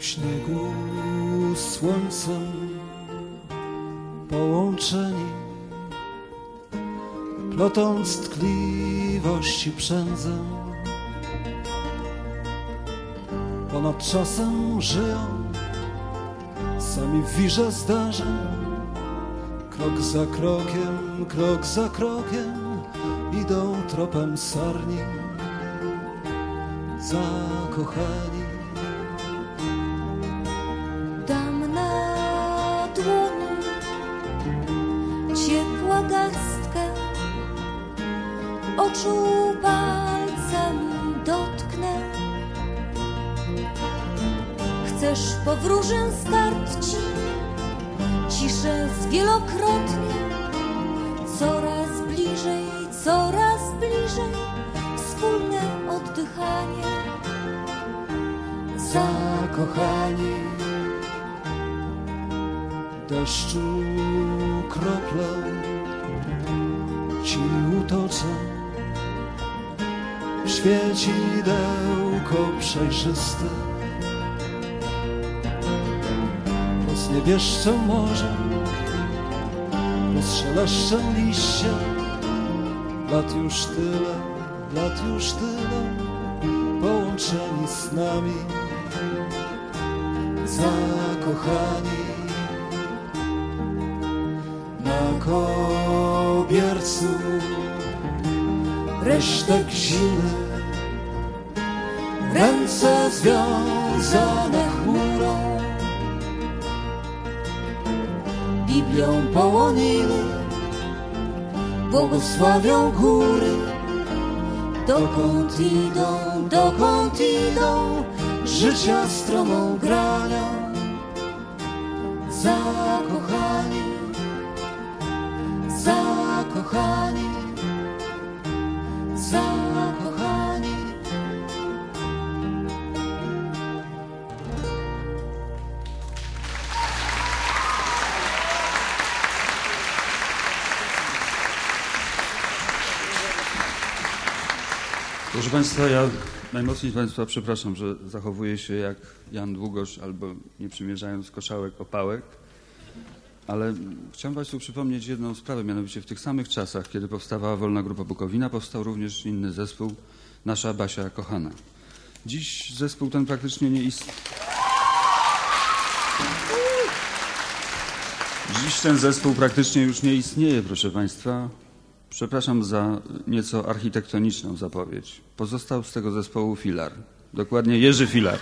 śniegu słońcem połączeni, plotąc tkliwości przędzę. Ponad czasem żyją, sami w wirze zdarzeń, krok za krokiem, krok za krokiem idą tropem sarni, zakochani. Ciepła garstka, oczu palcami dotknę. Chcesz powróżę ci, ciszę zwielokrotnie, coraz bliżej, coraz bliżej, wspólne oddychanie. zakochani deszczu kroplę ci utoczę. Świecidełko przejrzyste. Rozniebieszczę morze rozszeleszczę liście. Lat już tyle, lat już tyle połączeni z nami. Zakochani na kobiercu. Resztek zimy ręce związane chmurą. Biblią połoniny błogosławią góry. Dokąd idą, dokąd idą życia stromą granią. Zakochani zakochani Proszę Państwa, ja najmocniej Państwa przepraszam, że zachowuję się jak Jan Długosz albo nie przymierzając koszałek opałek, ale chciałem Państwu przypomnieć jedną sprawę, mianowicie w tych samych czasach, kiedy powstawała Wolna Grupa Bukowina, powstał również inny zespół, Nasza Basia Kochana. Dziś zespół ten praktycznie nie istnieje. Dziś ten zespół praktycznie już nie istnieje, proszę Państwa. Przepraszam za nieco architektoniczną zapowiedź. Pozostał z tego zespołu filar. Dokładnie Jerzy Filar.